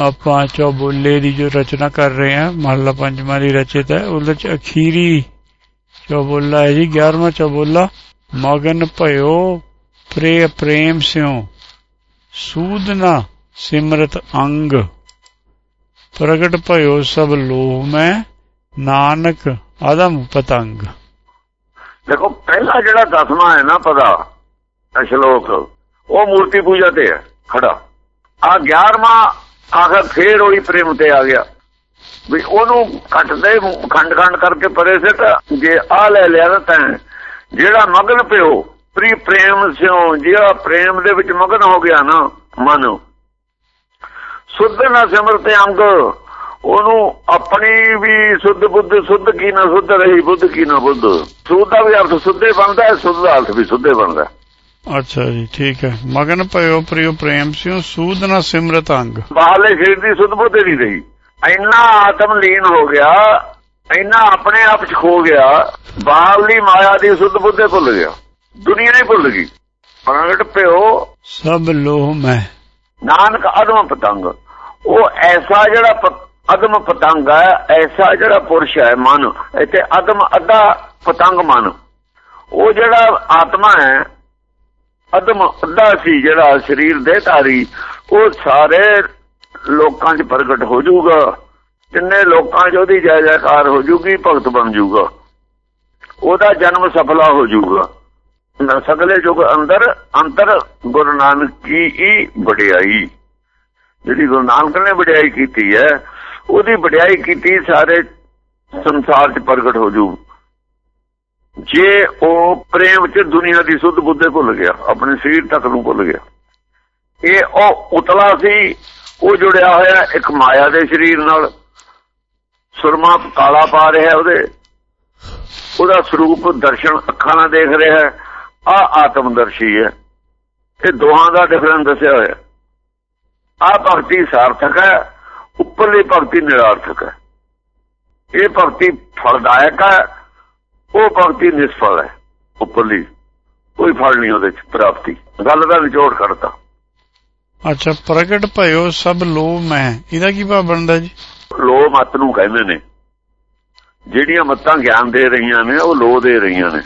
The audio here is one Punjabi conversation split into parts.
ਆਪਾਂ ਚੌਬੋਲੇ ਦੀ ਜੋ ਰਚਨਾ ਕਰ ਰਹੇ ਹਾਂ, ਮਹਲਾ ਪੰਜਵਾਂ ਦੀ ਰਚਿਤ ਹੈ, ਉਹਦੇ ਚ ਅਖੀਰੀ ਚੌਬੋਲਾ ਹੈ ਜੀ 11ਵਾਂ ਚੌਬੋਲਾ ਮਗਨ ਭਇਓ ਪ੍ਰੇ ਪ੍ਰੇਮ ਸਿਉ, ਸੂਦਨਾ ਸਿਮਰਤ ਅੰਗ, ਪ੍ਰਗਟ ਭਇਓ ਸਭ ਲੋਹ ਮੈਂ, ਨਾਨਕ ਆਦਮ ਪਤੰਗ। ਦੇਖੋ, ਪਹਿਲਾ ਜਿਹੜਾ ਦਸਵਾਂ ਹੈ ਨਾ ਪਦਾ ਸ਼ਲੋਕ, ਉਹ ਮੂਰਤੀ ਪੂਜਾ ਤੇ ਹੈ, ਖੜਾ। ਆ 11ਵਾਂ ਆਖਰ ਫੇਰ ਉਹੀ ਪ੍ਰੇਮ ਤੇ ਆ ਗਿਆ। ਵੀ ਉਹਨੂੰ ਕੱਟਦੇ ਖੰਡ ਖੰਡ ਕਰਕੇ ਪਰੇ ਸਿੱਟ ਜੇ ਆ ਲੈ ਲਿਆ ਨਾ ਤਾਂ ਜਿਹੜਾ ਮਗਨ ਪਿਓ, ਪ੍ਰੀ ਪ੍ਰੇਮ ਸਿਓ ਜਿਹੜਾ ਪ੍ਰੇਮ ਦੇ ਵਿੱਚ ਮਗਨ ਹੋ ਗਿਆ ਨਾ, ਮਨ। ਸੁੱਧ ਨਾ ਸਿਮਰਤੇ ਅੰਗ, ਉਹਨੂੰ ਆਪਣੀ ਵੀ ਸੁੱਧ ਬੁੱਧ, ਸੁੱਧ ਕੀ ਨਾ ਸੁੱਧ ਰਹੀ, ਬੁੱਧ ਕੀ ਨਾ ਬੁੱਧ। ਸੁੱਧ ਦਾ ਵੀ ਅਰਥ ਸੁੱਧੇ ਬਣਦਾ ਹੈ, ਸੁੱਧ ਦਾ ਅਰਥ ਵੀ ਸੁੱਧੇ ਬਣਦਾ ਅੱਛਾ ਜੀ ਠੀਕ ਹੈ। ਮਗਨ ਭਇਓ ਪ੍ਰਿਯ ਪ੍ਰੇਮ ਸਿਉ ਸੂਦ ਨਾ ਸਿਮਰਤ ਅੰਗ। ਬਾਹਲੇ ਸਰੀਰ ਦੀ ਸੁੱਧ ਬੁੱਧ ਨਹੀਂ ਰਹੀ। ਇੰਨਾ ਆਤਮ ਲੀਨ ਹੋ ਗਿਆ ਇੰਨਾ ਆਪਣੇ ਆਪ ਚ ਖੋ ਗਿਆ ਬਾਹਲੀ ਮਾਇਆ ਦੀ ਸੁੱਧ ਬੁੱਧੇ ਭੁੱਲ ਗਿਆ ਦੁਨੀਆ ਹੀ ਭੁੱਲ ਗਈ। ਪ੍ਰਗਟ ਪਿਓ ਸਭ ਲੋਹ ਮੈਂ। ਨਾਨਕ ਅਦਮ ਪਤੰਗ। ਉਹ ਐਸਾ ਜਿਹੜਾ ਅਦਮ ਪਤੰਗ ਹੈ ਐਸਾ ਜਿਹੜਾ ਪੁਰਸ਼ ਹੈ ਮਨ ਇੱਥੇ ਅਦਮ ਅੱਧਾ ਪਤੰਗ ਮਨ। ਉਹ ਜਿਹੜਾ ਆਤਮਾ ਹੈ ਅਦਮ ਅੱਧਾ ਸੀ ਜਿਹੜਾ ਸਰੀਰ ਦੇ ਧਾਰੀ, ਉਹ ਸਾਰੇ ਲੋਕਾਂ 'ਚ ਪ੍ਰਗਟ ਹੋ ਜਾਊਗਾ। ਜਿੰਨੇ ਲੋਕਾਂ 'ਚ ਉਹਦੀ ਜੈ ਜੈਕਾਰ ਹੋ ਜਾਊਗੀ, ਭਗਤ ਬਣ ਜਾਊਗਾ। ਉਹਦਾ ਜਨਮ ਸਫਲਾ ਹੋ ਜਾਊਗਾ। ਸਗਲੇ ਜੁਗ ਅੰਦਰ, ਅੰਤਰ ਗੁਰੂ ਨਾਨਕ ਕੀ ਹੀ ਵਡਿਆਈ। ਜਿਹੜੀ ਗੁਰੂ ਨਾਨਕ ਨੇ ਵਡਿਆਈ ਕੀਤੀ ਹੈ, ਉਹਦੀ ਵਡਿਆਈ ਕੀਤੀ ਸਾਰੇ ਸੰਸਾਰ 'ਚ ਪ੍ਰਗਟ ਹੋ ਜੂ ਜੇ ਉਹ ਪ੍ਰੇਮ 'ਚ ਦੁਨੀਆ ਦੀ ਸੁੱਧ ਬੁੱਧੇ ਭੁੱਲ ਗਿਆ, ਆਪਣੇ ਸਰੀਰ ਤੱਕ ਨੂੰ ਭੁੱਲ ਗਿਆ, ਇਹ ਉਹ ਉਤਲਾ ਸੀ, ਉਹ ਜੁੜਿਆ ਹੋਇਆ ਇੱਕ ਮਾਇਆ ਦੇ ਸਰੀਰ ਨਾਲ, ਸੁਰਮਾ ਕਾਲਾ ਪਾ ਰਿਹਾ ਉਹਦੇ, ਉਹਦਾ ਸਰੂਪ ਦਰਸ਼ਨ ਅੱਖਾਂ ਨਾਲ ਦੇਖ ਰਿਹਾ ਹੈ ਆ ਆਤਮਦਰਸ਼ੀ ਹੈ, ਇਹ ਦੋਹਾਂ ਦਾ ਡਿਫਰੈਂਸ ਦੱਸਿਆ ਹੋਇਆ। ਆ ਭਗਤੀ ਸਾਰਥਕ ਹੈ, ਉੱਪਰਲੀ ਭਗਤੀ ਨਿਰਾਰਥਕ ਹੈ। ਇਹ ਭਗਤੀ ਫਲਦਾਇਕ ਹੈ ਉਹ ਭਗਤੀ ਨਿਸਫਲ ਹੈ ਉੱਪਰਲੀ। ਕੋਈ ਫਲ ਨਹੀਂ ਉਹਦੇ ਚ ਪ੍ਰਾਪਤੀ। ਗੱਲ ਦਾ ਨਿਚੋੜ ਕਰਤਾ। ਅੱਛਾ ਪ੍ਰਗਟ ਭਇਓ ਸਭ ਲੋਹ ਮੈਂ। ਇਹਦਾ ਕੀ ਭਾਵ ਬਣਦਾ ਜੀ? ਲੋ ਮਤ ਨੂੰ ਕਹਿੰਦੇ ਨੇ। ਜਿਹੜੀਆਂ ਮੱਤਾਂ ਗਿਆਨ ਦੇ ਰਹੀਆਂ ਨੇ ਉਹ ਲੋ ਦੇ ਰਹੀਆਂ ਨੇ।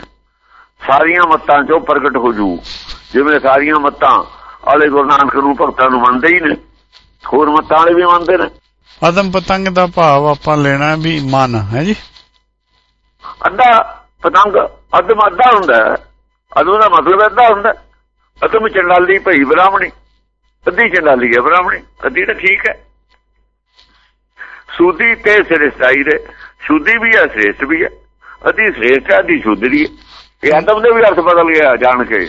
ਸਾਰੀਆਂ ਮੱਤਾਂ ਚੋਂ ਪ੍ਰਗਟ ਹੋ ਜੂ। ਜਿਵੇਂ ਸਾਰੀਆਂ ਮੱਤਾਂ ਵਾਲੇ ਗੁਰੂ ਨਾਨਕ ਨੂੰ ਭਗਤਾਂ ਨੂੰ ਮੰਨਦੇ ਹੀ ਨੇ ਹੋਰ ਮੱਤਾਂ ਵਾਲੇ ਵੀ ਮੰਨਦੇ ਨੇ। ਆਦਮ ਪਤੰਗ ਦਾ ਭਾਵ ਆਪਾਂ ਲੈਣਾ ਵੀ ਮਨ ਹੈ ਜੀ? ਅੱਧਾ ਪਤੰਗ ਅਦਮ ਅੱਧਾ ਹੁੰਦਾ ਅਦਮ ਦਾ ਮਤਲਬ ਅੱਧਾ ਹੁੰਦਾ ਅਦਮ ਚੰਡਾਲੀ ਭਈ ਬ੍ਰਾਹਮਣੀ, ਅੱਧੀ ਚੰਡਾਲੀ ਹੈ ਬ੍ਰਾਹਮਣੀ, ਅੱਧੀ ਤਾਂ ਠੀਕ ਹੈ। ਸੂਦੀ ਤੇ ਸ੍ਰੇਸ਼ਟਾਈ ਦੇ ਸ਼ੁੱਧੀ ਵੀ ਹੈ, ਸ੍ਰੇਸ਼ਟ ਵੀ ਹੈ। ਅੱਧੀ ਸ੍ਰੇਸ਼ਟ ਹੈ, ਅੱਧੀ ਸ਼ੁੱਧੀ ਹੈ। ਇਹ ਆਦਮ ਦੇ ਵੀ ਅਰਥ ਬਦਲ ਗਿਆ ਜਾਣ ਕੇ।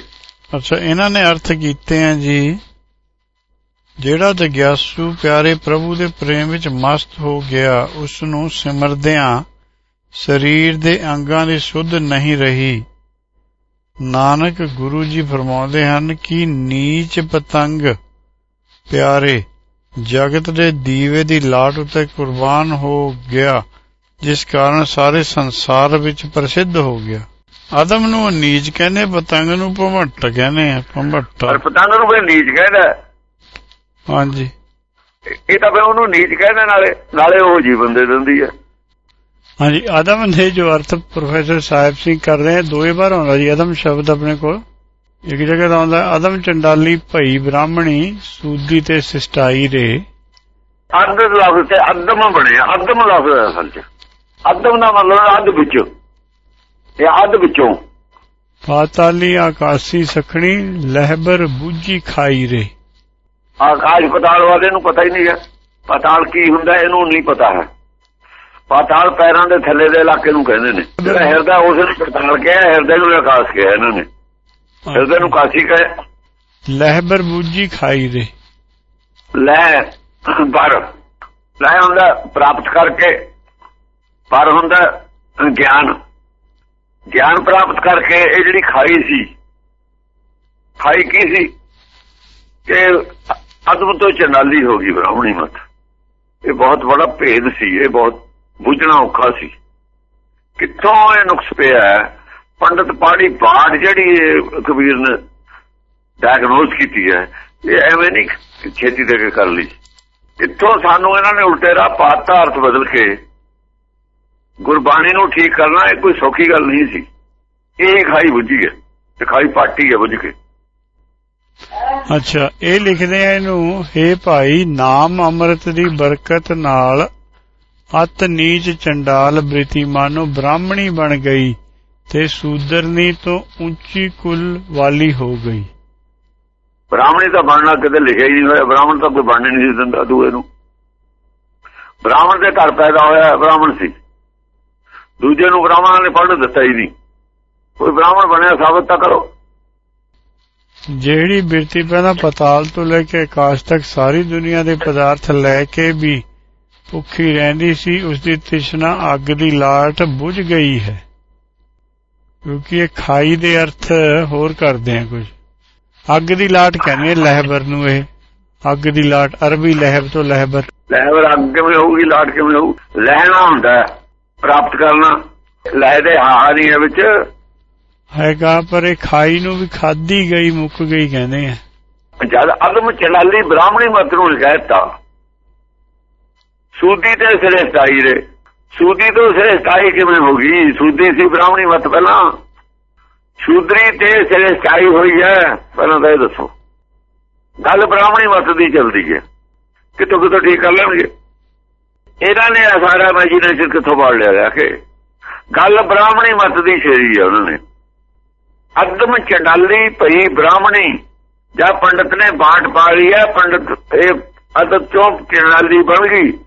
ਅੱਛਾ, ਇਹਨਾਂ ਨੇ ਅਰਥ ਕੀਤੇ ਆ ਜੀ, ਜਿਹੜਾ ਜਗਿਆਸੂ ਪਿਆਰੇ ਪ੍ਰਭੂ ਦੇ ਪ੍ਰੇਮ ਵਿੱਚ ਮਸਤ ਹੋ ਗਿਆ ਉਸ ਨੂੰ ਸਿਮਰਦਿਆਂ ਸਰੀਰ ਦੇ ਅੰਗਾਂ ਦੀ ਸੁੱਧ ਨਹੀਂ ਰਹੀ। ਨਾਨਕ ਗੁਰੂ ਜੀ ਫਰਮਾਉਂਦੇ ਹਨ ਕਿ ਨੀਚ ਪਤੰਗ ਪਿਆਰੇ ਜਗਤ ਦੇ ਦੀਵੇ ਦੀ ਲਾਟ ਉਤੇ ਕੁਰਬਾਨ ਹੋ ਗਿਆ ਜਿਸ ਕਾਰਨ ਸਾਰੇ ਸੰਸਾਰ ਵਿੱਚ ਪ੍ਰਸਿੱਧ ਹੋ ਗਿਆ। ਆਦਮ ਨੂੰ ਨੀਚ ਕਹਿੰਦੇ ਪਤੰਗ ਨੂੰ ਭਮੱਟ ਕਹਿੰਦੇ ਆ ਭਮੱਟ। ਪਰ ਪਤੰਗ ਨੂੰ ਫਿਰ ਨੀਚ ਕਹਿੰਦਾ। ਹਾਂਜੀ। ਇਹ ਤਾਂ ਫਿਰ ਉਹਨੂੰ ਨੀਚ ਕਹਿੰਦੇ ਨਾਲੇ ਨਾਲੇ ਉਹ ਜੀਵਨ ਦੇ ਦਿੰਦੀ ਹੈ। ਹਾਂਜੀ ਆਦਮ ਦੇ ਜੋ ਅਰਥ ਪ੍ਰੋਫੈਸਰ ਸਾਹਿਬ ਸਿੰਘ ਕਰ ਰਹੇ ਦੋਏ ਵਾਰ ਆਉਂਦਾ ਜੀ ਆਦਮ ਸ਼ਬਦ ਆਪਣੇ ਕੋਲ। ਇੱਕ ਜਗ੍ਹਾ ਤਾਂ ਆਉਂਦਾ ਆਦਮ ਚੰਡਾਲੀ ਭਈ ਬ੍ਰਾਹਮਣੀ ਸੂਦੀ ਤੇ ਸਿਸਟਾਈ ਰੇ ਅੱਧ ਲਫ਼ਜ਼ ਤੇ ਅਦਮ ਬਣਿਆ ਅਦਮ ਲਫ਼ਜ਼ ਹੈ ਅਸਲ ਚ। ਅਦਮ ਦਾ ਮਤਲਬ ਅੱਧ ਵਿੱਚੋਂ। ਇਹ ਅੱਧ ਵਿੱਚੋਂ। ਪਾਤਾਲੀ ਆਕਾਸੀ ਸਖਣੀ ਲਹਿਬਰ ਬੂਝੀ ਖਾਈ ਰੇ। ਆਕਾਸ਼ ਪਤਾਲ ਵਾਲੇ ਨੂੰ ਪਤਾ ਹੀ ਨਹੀਂ ਹੈ। ਪਤਾਲ ਕੀ ਹੁੰਦਾ ਇਹਨੂੰ ਨਹੀਂ ਪਤਾ ਹੈ। ਪਤਾਲ ਪੈਰਾਂ ਦੇ ਥੱਲੇ ਦੇ ਇਲਾਕੇ ਨੂੰ ਕਹਿੰਦੇ ਨੇ। ਜਿਹੜਾ ਹਿਰਦਾ ਉਸ ਨੂੰ ਪਤਾਲ ਕਿਹਾ ਹਿਰਦੇ ਨੂੰ ਆਕਾਸ਼ ਕਿਹਾ ਇਹਨਾਂ ਨੇ। ਹਿਰਦੇ ਨੂੰ ਕਾਸ਼ੀ ਕਹੇ। ਲਹਿਬਰ ਬੂਝੀ ਖਾਈ ਰੇ ਲੈ ਪਰ ਲੈ ਹੁੰਦਾ ਪ੍ਰਾਪਤ ਕਰਕੇ ਪਰ ਹੁੰਦਾ ਗਿਆਨ। ਗਿਆਨ ਪ੍ਰਾਪਤ ਕਰਕੇ ਇਹ ਜਿਹੜੀ ਖਾਈ ਸੀ ਖਾਈ ਕੀ ਸੀ? ਕਿ ਅਦਮ ਤੋਂ ਚੰਡਾਲੀ ਹੋ ਗਈ ਬ੍ਰਾਹਮਣੀ ਮਤ। ਇਹ ਬਹੁਤ ਬੜਾ ਭੇਦ ਸੀ ਇਹ ਬਹੁਤ ਬੁੱਝਣਾ ਔਖਾ ਸੀ। ਕਿੱਥੋਂ ਇਹ ਨੁਕਸ ਪਿਆ ਹੈ? ਪੰਡਤ ਪਾੜੀ ਬਾੜ ਜਿਹੜੀ ਕਬੀਰ ਨੇ ਡਾਇਗਨੋਸ ਕੀਤੀ ਹੈ, ਇਹ ਐਵੇਂ ਨਹੀਂ ਛੇਤੀ ਦੇ ਕੇ ਕਰ ਲਈ। ਇੱਥੋਂ ਸਾਨੂੰ ਇਹਨਾਂ ਨੇ ਉਲਟੇ ਰਾਹ ਪਾਤਾ, ਅਰਥ ਬਦਲ ਕੇ? ਗੁਰਬਾਣੀ ਨੂੰ ਠੀਕ ਕਰਨਾ ਇਹ ਕੋਈ ਸੌਖੀ ਗੱਲ ਨਹੀਂ ਸੀ। ਇਹ ਖਾਈ ਬੁੱਝੀ ਹੈ ਤੇ ਖਾਈ ਪਾਟੀ ਹੈ ਬੁੱਝ ਕੇ। ਅੱਛਾ, ਇਹ ਲਿਖਦੇ ਆ ਇਹਨੂੰ हे ਭਾਈ, ਨਾਮ ਅੰਮ੍ਰਿਤ ਦੀ ਬਰਕਤ ਨਾਲ ਅਤ ਨੀਚ ਚੰਡਾਲ ਬ੍ਰਿਤੀ ਮਾਨੋ ਬ੍ਰਾਹਮਣੀ ਬਣ ਗਈ ਤੇ ਸੂਦਰਨੀ ਤੋਂ ਉੱਚੀ ਕੁਲ ਵਾਲੀ ਹੋ ਗਈ। ਬ੍ਰਾਹਮਣੀ ਤਾਂ ਬਣਨਾ ਕਿਤੇ ਲਿਖਿਆ ਹੀ ਨਹੀਂ ਹੋਇਆ ਬ੍ਰਾਹਮਣ ਤਾਂ ਕੋਈ ਬਣਨ ਨਹੀਂ ਦਿੰਦਾ ਦੂਏ ਨੂੰ। ਬ੍ਰਾਹਮਣ ਦੇ ਘਰ ਪੈਦਾ ਹੋਇਆ ਬ੍ਰਾਹਮਣ ਸੀ। ਦੂਜੇ ਨੂੰ ਬ੍ਰਾਹਮਣਾਂ ਨੇ ਪੜ੍ਹਨ ਦਿੱਤਾ ਹੀ ਨਹੀਂ। ਕੋਈ ਬ੍ਰਾਹਮਣ ਬਣਿਆ ਸਾਬਤ ਤਾਂ ਕਰੋ। ਜਿਹੜੀ ਬਿਰਤੀ ਪਹਿਲਾਂ ਪਤਾਲ ਤੋਂ ਲੈ ਕੇ ਆਕਾਸ਼ ਤੱਕ ਸਾਰੀ ਦੁਨੀਆ ਦੇ ਪਦਾਰਥ ਲੈ ਕੇ ਵੀ ਭੁੱਖੀ ਰਹਿੰਦੀ ਸੀ ਉਸ ਦੀ ਤ੍ਰਿਸ਼ਨਾ ਅੱਗ ਦੀ ਲਾਟ ਬੁਝ ਗਈ ਹੈ। ਕਿਉਂਕਿ ਇਹ ਖਾਈ ਦੇ ਅਰਥ ਹੋਰ ਕਰਦੇ ਆ ਕੁਝ। ਅੱਗ ਦੀ ਲਾਟ ਕਹਿੰਦੇ ਲਹਿਬਰ ਨੂੰ ਇਹ। ਅੱਗ ਦੀ ਲਾਟ ਅਰਬੀ ਲਹਿਬ ਤੋਂ ਲਹਿਬਰ। ਲਹਿਰ ਅੱਗ ਕਿਵੇਂ ਹੋਊਗੀ ਲਾਟ ਕਿਵੇਂ ਹੋਊ? ਲੈਣਾ ਹੁੰਦਾ ਪ੍ਰਾਪਤ ਕਰਨਾ। ਲੈ ਦੇ ਹਾ ਨਹੀਂ ਹੈ ਵਿੱਚ ਹੈਗਾ ਪਰ ਇਹ ਖਾਈ ਨੂੰ ਵੀ ਖਾਦੀ ਗਈ ਮੁੱਕ ਗਈ ਕਹਿੰਦੇ ਆ। ਜਦ ਅਦਮ ਚਲਾਲੀ ਬ੍ਰਾਹਮਣੀ ਮਤ ਨੂੰ ਕਹਿਤਾ ਸੂਦੀ ਤੇ ਸ੍ਰੇਸ਼ਟਾਈ ਰੇ। ਸੂਦੀ ਤੋਂ ਸ੍ਰੇਸ਼ਟਾਈ ਕਿਵੇਂ ਹੋ ਗਈ? ਸੂਦੀ ਸੀ ਬ੍ਰਾਹਮਣੀ ਮਤ ਪਹਿਲਾਂ। ਸ਼ੂਦਰੀ ਤੇ ਸ੍ਰੇਸ਼ਟਾਈ ਹੋਈ ਹੈ। ਪਹਿਲਾਂ ਤਾਂ ਇਹ ਦੱਸੋ। ਗੱਲ ਬ੍ਰਾਹਮਣੀ ਮਤ ਦੀ ਚੱਲਦੀ ਹੈ। ਕਿਤੋਂ ਕਿਤੋਂ ਠੀਕ ਕਰ ਲੈਣਗੇ? ਇਹਨਾਂ ਨੇ ਸਾਰਾ ਇਮੇਜਿਨੇਸ਼ਨ ਕਿੱਥੋਂ ਬਾੜ ਲਿਆ ਗਿਆ ਕੇ? ਗੱਲ ਬ੍ਰਾਹਮਣੀ ਮਤ ਦੀ ਛੇੜੀ ਹੈ ਉਹਨਾਂ ਨੇ। ਅਦਮ ਚੰਡਾਲੀ ਭਈ ਬ੍ਰਾਹਮਣੀ। ਜਾਂ ਪੰਡਤ ਨੇ ਬਾਟ ਪਾ ਲਈ ਹੈ, ਪੰਡਤ ਇਹ ਅਦਬ ਚੋਂ ਚੰਡਾਲੀ ਬਣ ਗਈ।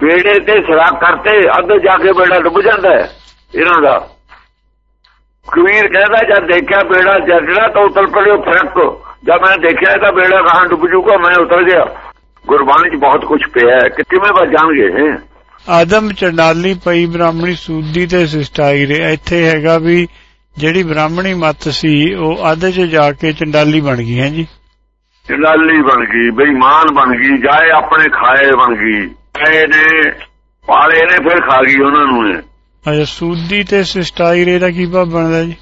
ਬੇੜੇ ਤੇ ਸਰਾ ਕਰਤੇ ਅੱਧ ਜਾ ਕੇ ਬੇੜਾ ਡੁੱਬ ਜਾਂਦਾ ਹੈ ਇਹਨਾਂ ਦਾ। ਕਬੀਰ ਕਹਿੰਦਾ ਜਦ ਦੇਖਿਆ ਬੇੜਾ ਜੱਜਣਾ ਤਾਂ ਉਤਲ ਪੜਿਓ ਫ਼ਰਕ। ਜਦ ਮੈਂ ਦੇਖਿਆ ਤਾਂ ਬੇੜਾ ਕਹਾਂ ਡੁੱਬ ਜੂਗਾ ਮੈਂ ਉਤਰ ਗਿਆ। ਗੁਰਬਾਣੀ 'ਚ ਬਹੁਤ ਕੁਝ ਪਿਆ ਹੈ। ਕਿ ਕਿਵੇਂ ਬਚ ਜਾਣਗੇ ਆਦਮ ਚੰਡਾਲੀ ਪਈ ਬ੍ਰਾਹਮਣੀ ਸੂਦੀ ਤੇ ਸਿਸਟਾਈ ਰੇ। ਇੱਥੇ ਹੈਗਾ ਵੀ ਜਿਹੜੀ ਬ੍ਰਾਹਮਣੀ ਮਤ ਸੀ ਉਹ ਅੱਧ 'ਚ ਜਾ ਕੇ ਚੰਡਾਲੀ ਬਣ ਗਈ ਹੈ ਜੀ? ਚੰਡਾਲੀ ਬਣ ਗਈ ਬੇਈਮਾਨ ਬਣ ਗਈ ਜਾਏ ਆਪਣੇ ਖਾਏ ਬਣ ਗਈ ਖਾਏ ਨੇ ਪਾਲੇ ਨੇ ਫਿਰ ਖਾ ਗਈ ਉਹਨਾਂ ਨੂੰ ਨੇ ਅੱਛਾ ਸੂਦੀ ਤੇ ਸਿਸਟਾਈ ਰੇ ਦਾ ਕੀ ਭਾਵ ਬਣਦਾ ਜੀ?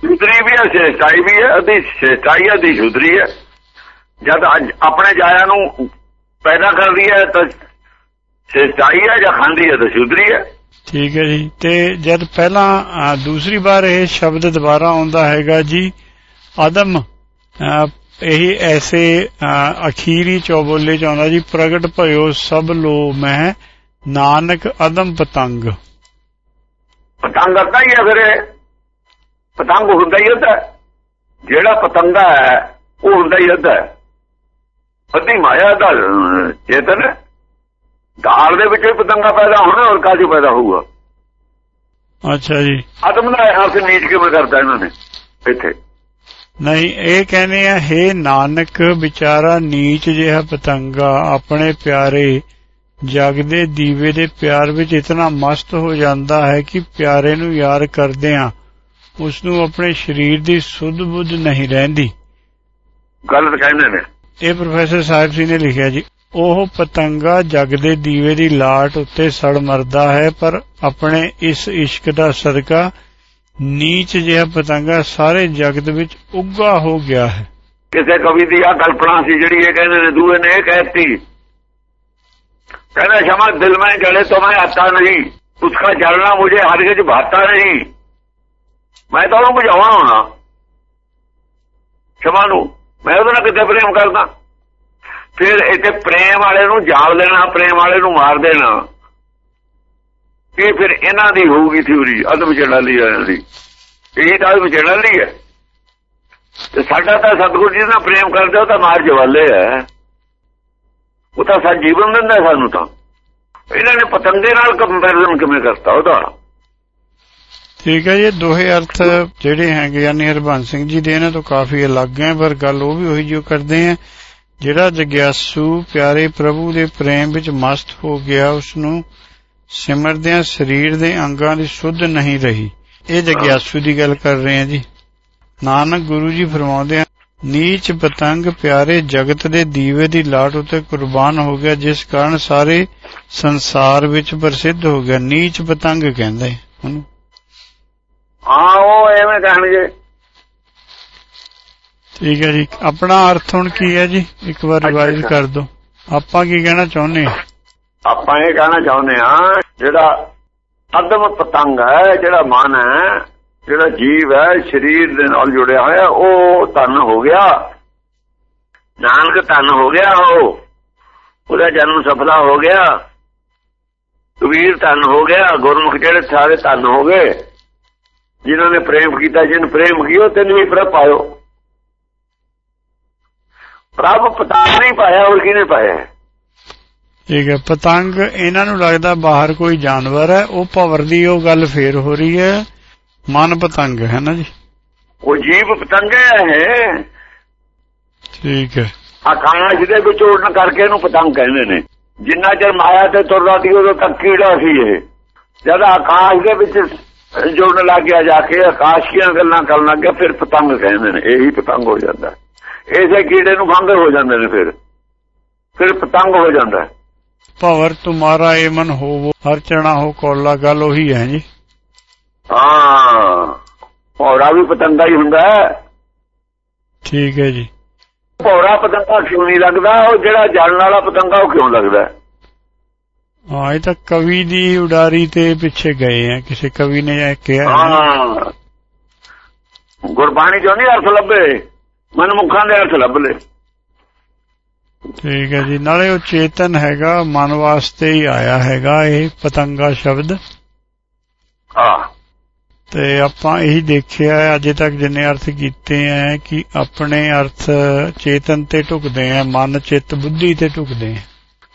ਸ਼ੁਦਰੀ ਵੀ ਹੈ ਸੇਚਾਈ ਵੀ ਹੈ ਅਧੀ ਸੇਚਾਈ ਅਧੀ ਸ਼ੁਦਰੀ ਹੈ ਜਦ ਅੱਜ ਆਪਣੇ ਜਾਇਆ ਨੂੰ ਪੈਦਾ ਕਰਦੀ ਹੈ ਤਾਂ ਸੇਚਾਈ ਹੈ ਜਾਂ ਖਾਂਦੀ ਹੈ ਤਾਂ ਸ਼ੁਦਰੀ ਹੈ ਠੀਕ ਹੈ ਜੀ। ਤੇ ਜਦ ਪਹਿਲਾਂ ਦੂਸਰੀ ਵਾਰ ਇਹ ਸ਼ਬਦ ਦੁਬਾਰਾ ਆਉਂਦਾ ਹੈਗਾ ਜੀ ਆਦਮ ਇਹ ਐਸੇ ਅਖੀਰੀ ਚੌਬੋਲੇ ਚ ਆਉਂਦਾ ਜੀ ਪ੍ਰਗਟ ਭਇਓ ਸਭ ਲੋ ਮੈਂ ਨਾਨਕ ਅਦਮ ਪਤੰਗ ਪਤੰਗ ਅੱਧਾ ਹੀ ਹੈ ਫਿਰ। ਪਤੰਗ ਹੁੰਦਾ ਹੀ ਅੱਧਾ ਹੈ। ਜਿਹੜਾ ਪਤੰਗਾ ਹੈ ਉਹ ਹੁੰਦਾ ਹੀ ਅੱਧਾ ਹੈ। ਅੱਧੀ ਮਾਇਆ ਦਾ ਚੇਤਨ। ਦਾਲ ਦੇ ਵਿੱਚ ਪਤੰਗਾ ਪੈਦਾ ਹੋਣਾ ਹੋਰ ਕਾਜੂ ਪੈਦਾ ਹੋਊਗਾ ਅੱਛਾ ਜੀ ਆਦਮ ਦਾ ਅਰਥ ਨੀਚ ਕਿਵੇਂ ਕਰਦਾ ਇਹਨਾਂ ਨੇ ਇੱਥੇ ਨਹੀਂ ਇਹ ਕਹਿੰਦੇ ਆ ਹੇ ਨਾਨਕ ਵਿਚਾਰਾ ਨੀਚ ਜਿਹਾ ਪਤੰਗਾ ਆਪਣੇ ਪਿਆਰੇ ਜਗਦੇ ਦੀਵੇ ਦੇ ਪਿਆਰ ਵਿੱਚ ਇਤਨਾ ਮਸਤ ਹੋ ਜਾਂਦਾ ਹੈ ਕਿ ਪਿਆਰੇ ਨੂੰ ਯਾਰ ਕਰਦਿਆਂ ਉਸ ਨੂੰ ਆਪਣੇ ਸਰੀਰ ਦੀ ਸੁੱਧ ਬੁੱਧ ਨਹੀਂ ਰਹਿੰਦੀ। ਗਲਤ ਕਹਿੰਦੇ ਨੇ। ਇਹ ਪ੍ਰੋਫੈਸਰ ਸਾਹਿਬ ਜੀ ਨੇ ਲਿਖਿਆ ਜੀ ਉਹ ਪਤੰਗਾ ਜਗਦੇ ਦੀਵੇ ਦੀ ਲਾਟ ਉੱਤੇ ਸੜ ਮਰਦਾ ਹੈ ਪਰ ਆਪਣੇ ਇਸ ਇਸ਼ਕ ਦਾ ਸਦਕਾ ਨੀਚ ਜਿਹਾ ਪਤੰਗਾ ਸਾਰੇ ਜਗਤ ਵਿੱਚ ਉੱਗਾ ਹੋ ਗਿਆ ਹੈ। ਕਿਸੇ ਕਵੀ ਦੀ ਆ ਕਲਪਨਾ ਸੀ ਜਿਹੜੀ ਇਹ ਕਹਿੰਦੇ ਨੇ, ਦੂਏ ਨੇ ਇਹ ਕਹਿਤੀ, ਕਹਿੰਦਾ ਸ਼ਮਾ ਦਿਲ ਮੈਂ ਜਲੇ ਤੋਂ ਮੈਂ ਆਤਾ ਨਹੀਂ, ਉਸਕਾ ਜਲਣਾ ਮੁਝੇ ਹਰਗਿਜ਼ ਭਾਤਾ ਨਹੀਂ। ਮੈਂ ਤਾਂ ਉਹਨੂੰ ਬੁਝਾਉਣਾ ਹੋਣਾ ਸ਼ਮਾ ਨੂੰ, ਮੈਂ ਉਹਦੇ ਨਾਲ ਕਿਤੇ ਪ੍ਰੇਮ ਕਰਦਾ? ਫਿਰ ਇੱਥੇ ਪ੍ਰੇਮ ਵਾਲੇ ਨੂੰ ਜਾਲ ਦੇਣਾ, ਪ੍ਰੇਮ ਵਾਲੇ ਨੂੰ ਮਾਰ ਦੇਣਾ। ਇਹ ਫਿਰ ਇਹਨਾਂ ਦੀ ਹੋਊਗੀ ਥਿਉਰੀ ਅਦਮ ਚੜਾਲੀ ਵਾਲਿਆਂ ਦੀ ਇਹ ਤਾਂ ਅਦਮ ਚੜਾਲੀ ਹੈ ਤੇ ਸਾਡਾ ਤਾਂ ਸਤਿਗੁਰੂ ਜੀ ਨਾਲ ਪ੍ਰੇਮ ਕਰਦੇ, ਉਹ ਤਾਂ ਮਾਰ ਜਵਾਲੇ ਹੈ ਉਹ ਤਾਂ ਸਾਡਾ ਜੀਵਨ ਦਿੰਦਾ ਸਾਨੂੰ ਤਾਂ। ਇਹਨਾਂ ਨੇ ਪਤੰਗੇ ਨਾਲ ਕੰਪੈਰੀਜ਼ਨ ਕਿਵੇਂ ਕਰਤਾ ਉਹਦਾ? ਠੀਕ ਹੈ ਜੀ ਇਹ ਦੋਹੇ ਅਰਥ ਜਿਹੜੇ ਹੈਗੇ ਯਾਨੀ ਹਰਬੰਸ ਸਿੰਘ ਜੀ ਦੇ ਇਹਨਾਂ ਤੋਂ ਕਾਫੀ ਅਲੱਗ ਹੈ, ਪਰ ਗੱਲ ਉਹ ਵੀ ਉਹੀ ਜੋ ਕਰਦੇ ਆ। ਜਿਹੜਾ ਜਗਿਆਸੂ ਪਿਆਰੇ ਪ੍ਰਭੂ ਦੇ ਪ੍ਰੇਮ ਵਿੱਚ ਮਸਤ ਹੋ ਗਿਆ ਉਸ ਨੂੰ ਸਿਮਰਦਿਆਂ ਸਰੀਰ ਦੇ ਅੰਗਾਂ ਦੀ ਸੁੱਧ ਨਹੀਂ ਰਹੀ। ਇਹ ਜਗਿਆਸੂ ਦੀ ਗੱਲ ਕਰ ਰਹੇ ਆ ਜੀ। ਨਾਨਕ ਗੁਰੂ ਜੀ ਫਰਮਾਉਂਦੇ ਆ ਨੀਚ ਪਤੰਗ ਪਿਆਰੇ ਜਗਤ ਦੇ ਦੀਵੇ ਦੀ ਲਾਟ ਉਤੇ ਕੁਰਬਾਨ ਹੋ ਗਿਆ ਜਿਸ ਕਾਰਨ ਸਾਰੇ ਸੰਸਾਰ ਵਿੱਚ ਪ੍ਰਸਿੱਧ ਹੋ ਗਿਆ। ਨੀਚ ਪਤੰਗ ਕਹਿੰਦੇ ਉਹਨੂੰ। ਹਾਂ ਉਹ ਐਵੇਂ ਕਹਿਣਗੇ। ਠੀਕ ਹੈ ਜੀ। ਆਪਣਾ ਅਰਥ ਹੁਣ ਕੀ ਹੈ ਜੀ? ਇੱਕ ਵਾਰ ਰਿਵਾਈਜ਼। ਕਰ ਦਿਓ। ਆਪਾਂ ਕੀ ਕਹਿਣਾ ਚਾਹੁੰਦੇ ਹਾਂ? ਆਪਾਂ ਇਹ ਕਹਿਣਾ ਚਾਹੁੰਦੇ ਆ ਜਿਹੜਾ ਅਦਮ ਪਤੰਗ ਹੈ, ਜਿਹੜਾ ਮਨ ਹੈ, ਜਿਹੜਾ ਜੀਵ ਹੈ, ਸਰੀਰ ਦੇ ਨਾਲ ਜੁੜਿਆ ਹੋਇਆ, ਉਹ ਤਨ ਹੋ ਗਿਆ। ਨਾਨਕ ਤਨ ਹੋ ਗਿਆ ਉਹ। ਉਹਦਾ ਜਨਮ ਸਫਲਾ ਹੋ ਗਿਆ। ਕਬੀਰ ਤਨ ਹੋ ਗਿਆ। ਗੁਰਮੁਖ ਜਿਹੜੇ ਸਾਰੇ ਤਨ ਹੋ ਗਏ। ਜਿਨ੍ਹਾਂ ਨੇ ਪ੍ਰੇਮ ਕੀਤਾ, ਜਿਨ ਪ੍ਰੇਮ ਕੀਓ ਤੈਨੂੰ ਵੀ ਪ੍ਰਭ ਪਾਇਓ। ਪ੍ਰਭ ਪਤਾ ਨਹੀਂ ਪਾਇਆ, ਹੋਰ ਕਿਹਨੇ ਪਾਇਆ? ਠੀਕ ਹੈ ਪਤੰਗ ਇਹਨਾਂ ਨੂੰ ਲੱਗਦਾ ਬਾਹਰ ਕੋਈ ਜਾਨਵਰ ਹੈ ਉਹ ਭਵਰ ਦੀ ਉਹ ਗੱਲ ਫੇਰ ਹੋ ਰਹੀ ਹੈ। ਮਨ ਪਤੰਗ ਹੈ ਨਾ ਜੀ? ਉਹ ਜੀਵ ਪਤੰਗ ਹੈ ਠੀਕ ਹੈ। ਆਕਾਸ਼ ਦੇ ਵਿੱਚ ਉੜਨ ਕਰਕੇ ਇਹਨੂੰ ਪਤੰਗ ਕਹਿੰਦੇ ਨੇ। ਜਿੰਨਾ ਚਿਰ ਮਾਇਆ ਤੇ ਤੁਰਦਾ ਸੀ ਉਦੋਂ ਤੱਕ ਕੀੜਾ ਸੀ ਇਹ। ਜਦ ਆਕਾਸ਼ ਦੇ ਵਿੱਚ ਜੁੜਨ ਲੱਗ ਗਿਆ ਜਾ ਕੇ ਆਕਾਸ਼ ਦੀਆਂ ਗੱਲਾਂ ਕਰਨ ਲੱਗ ਗਿਆ ਫਿਰ ਪਤੰਗ ਕਹਿੰਦੇ ਨੇ। ਇਹੀ ਪਤੰਗ ਹੋ ਜਾਂਦਾ। ਇਸੇ ਕੀੜੇ ਨੂੰ ਫੰਗ ਹੋ ਜਾਂਦੇ ਨੇ ਫਿਰ। ਫਿਰ ਪਤੰਗ ਹੋ ਜਾਂਦਾ। ਭਵਰ ਤੁਮਾਰਾ ਏ ਮਨ ਹੋਵੋ ਹਰ ਚਣਾ ਹੋ ਕੋਲਾ ਗੱਲ ਉਹੀ ਹੈ ਜੀ। ਹਾਂ ਭੌਰਾ ਵੀ ਪਤੰਗਾ ਹੀ ਹੁੰਦਾ ਠੀਕ ਹੈ ਜੀ। ਭੌਰਾ ਪਤੰਗਾ ਕਿਉਂ ਨਹੀਂ ਲੱਗਦਾ? ਉਹ ਜਿਹੜਾ ਜਲਣ ਵਾਲਾ ਪਤੰਗਾ ਉਹ ਕਿਉਂ ਲੱਗਦਾ ਹਾਂ? ਇਹ ਤਾਂ ਕਵੀ ਦੀ ਉਡਾਰੀ ਤੇ ਪਿੱਛੇ ਗਏ ਆ ਕਿਸੇ ਕਵੀ ਨੇ ਇਹ ਕਿਹਾ ਹੈ। ਗੁਰਬਾਣੀ ਚੋਂ ਨਹੀਂ ਅਰਥ ਲੱਭੇ ਮਨਮੁਖਾਂ ਦੇ ਅਰਥ ਲੱਭ ਲੈ ਠੀਕ ਹੈ ਜੀ। ਨਾਲੇ ਉਹ ਚੇਤਨ ਹੈਗਾ ਮਨ ਵਾਸਤੇ ਹੀ ਆਇਆ ਹੈਗਾ ਇਹ ਪਤੰਗਾ ਸ਼ਬਦ। ਹਾਂ। ਤੇ ਆਪਾਂ ਇਹੀ ਦੇਖਿਆ ਹੈ ਅਜੇ ਤੱਕ ਜਿੰਨੇ ਅਰਥ ਕੀਤੇ ਆ ਕਿ ਆਪਣੇ ਅਰਥ ਚੇਤਨ ਤੇ ਢੁਕਦੇ ਆ ਮਨ ਚਿੱਤ ਬੁੱਧੀ ਤੇ ਢੁਕਦੇ ਆ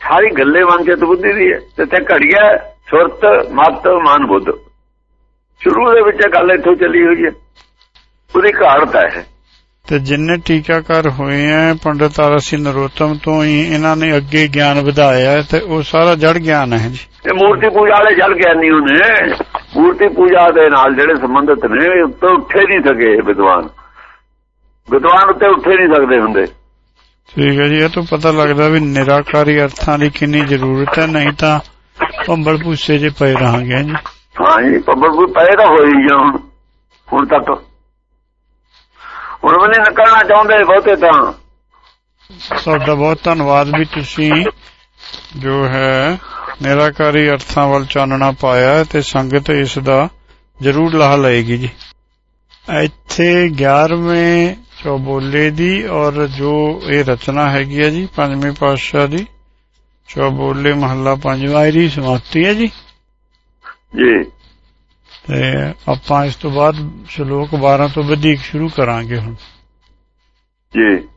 ਸਾਰੀ ਗੱਲੇ ਮਨ ਚਿਤ ਬੁੱਧੀ ਦੀ ਹੈ। ਤੇ ਤੇ ਘੜੀਆ ਸੁਰਤ ਮਤ ਮਨ ਬੁੱਧ। ਸ਼ੁਰੂ ਦੇ ਵਿੱਚ ਗੱਲ ਇੱਥੋਂ ਚੱਲੀ ਹੋਈ ਹੈ। ਉਹਦੀ ਘਾੜਤ ਹੈ। ਤੇ ਜਿੰਨੇ ਟੀਕਾਕਾਰ ਹੋਏ ਆ ਪੰਡਤ ਆਰਸੀ ਨਰੋਤਮ ਤੋਂ ਹੀ ਇਹਨਾਂ ਨੇ ਅੱਗੇ ਗਿਆਨ ਵਧਾਇਆ ਤੇ ਉਹ ਸਾਰਾ ਜੜ ਗਿਆਨ ਹੈ ਜੀ। ਇਹ ਮੂਰਤੀ ਪੂਜਾ ਵਾਲੇ ਜਲ ਗਿਆਨੀ ਉਹਨੇ। ਮੂਰਤੀ ਪੂਜਾ ਦੇ ਨਾਲ ਜਿਹੜੇ ਸੰਬੰਧਿਤ ਨੇ ਉੱਤੇ ਉੱਠੇ ਨਹੀਂ ਸਕੇ ਵਿਦਵਾਨ। ਵਿਦਵਾਨ ਉੱਤੇ ਉੱਠੇ ਨਹੀਂ ਸਕਦੇ ਹੁੰਦੇ। ਠੀਕ ਹੈ ਜੀ ਇਹ ਤੋਂ ਪਤਾ ਲੱਗਦਾ ਵੀ ਨਿਰਾਕਾਰੀ ਅਰਥਾਂ ਦੀ ਕਿੰਨੀ ਜ਼ਰੂਰਤ ਹੈ ਨਹੀਂ ਤਾਂ ਭੰਬਲ ਭੂਸੇ 'ਚ ਪਏ ਰਹਾਂਗੇ ਜੀ। ਹਾਂ ਜੀ ਪੱਬਰ ਕੋਈ ਪਏ ਤਾਂ ਹੋਈ ਜਾਂ ਹੁਣ। ਹੁਣ ਤੱਕ ਹੁਣ ਵੀ ਨਹੀਂ ਨਿਕਲਣਾ ਚਾਹੁੰਦੇ ਬਹੁਤੇ ਤਾਂ। ਤੁਹਾਡਾ ਬਹੁਤ ਧੰਨਵਾਦ ਵੀ ਤੁਸੀਂ ਜੋ ਹੈ ਨਿਰਾਕਾਰੀ ਅਰਥਾਂ ਵੱਲ ਚਾਨਣਾ ਪਾਇਆ ਤੇ ਸੰਗਤ ਇਸ ਦਾ ਜ਼ਰੂਰ ਲਾਹ ਲਏਗੀ ਜੀ। ਇੱਥੇ 11ਵੇਂ ਚੌਬੋਲੇ ਦੀ ਔਰ ਜੋ ਇਹ ਰਚਨਾ ਹੈਗੀ ਹੈ ਜੀ ਪੰਜਵੇਂ ਪਾਤਸ਼ਾਹ ਦੀ ਚੌਬੋਲੇ ਮਹੱਲਾ ਪੰਜਵਾਂ ਇਹਦੀ ਸਮਾਪਤੀ ਹੈ ਜੀ। ਜੀ। ਤੇ ਆਪਾਂ ਇਸ ਤੋਂ ਬਾਅਦ ਸ਼ਲੋਕ 12 ਤੋਂ ਵਧੇਕ ਸ਼ੁਰੂ ਕਰਾਂਗੇ ਹੁਣ। ਜੀ।